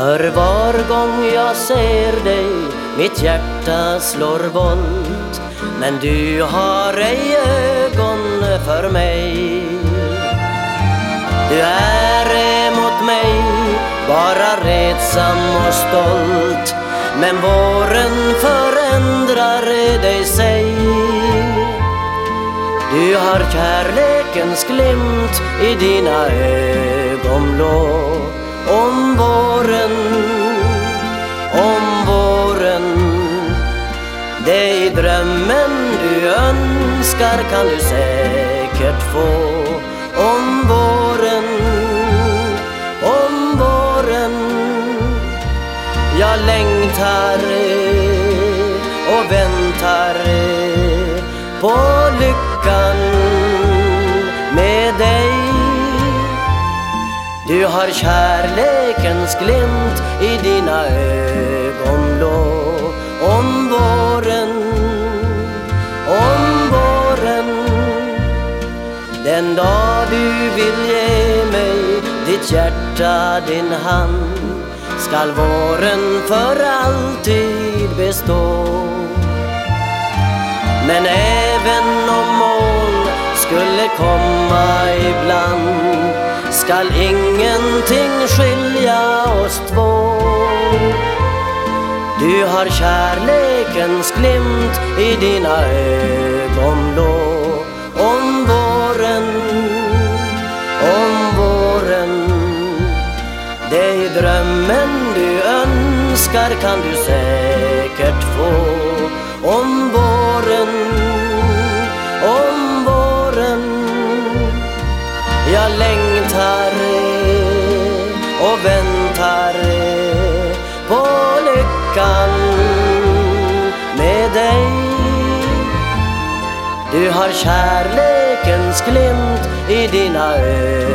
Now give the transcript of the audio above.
För var gång jag ser dig mitt hjärta slår våld. Men du har ej ögon för mig. Du är emot mig bara redsam och stolt. Men våren förändrar dig sig Du har kärlekens glimt i dina ögonblå. Det i drömmen du önskar kan du säkert få Om våren, om våren Jag längtar och väntar på lyckan med dig Du har kärlekens glimt i dina ögon. Den dag du vill ge mig ditt hjärta, din hand skall våren för alltid bestå. Men även om moln skulle komma ibland skall ingenting skilja oss två. Du har kärlekens glimt i dina ögon. Önskar kan du säkert få. Om våren, om våren. Jag längtar och väntar på lyckan med dig. Du har kärlekens glimt i dina ögon.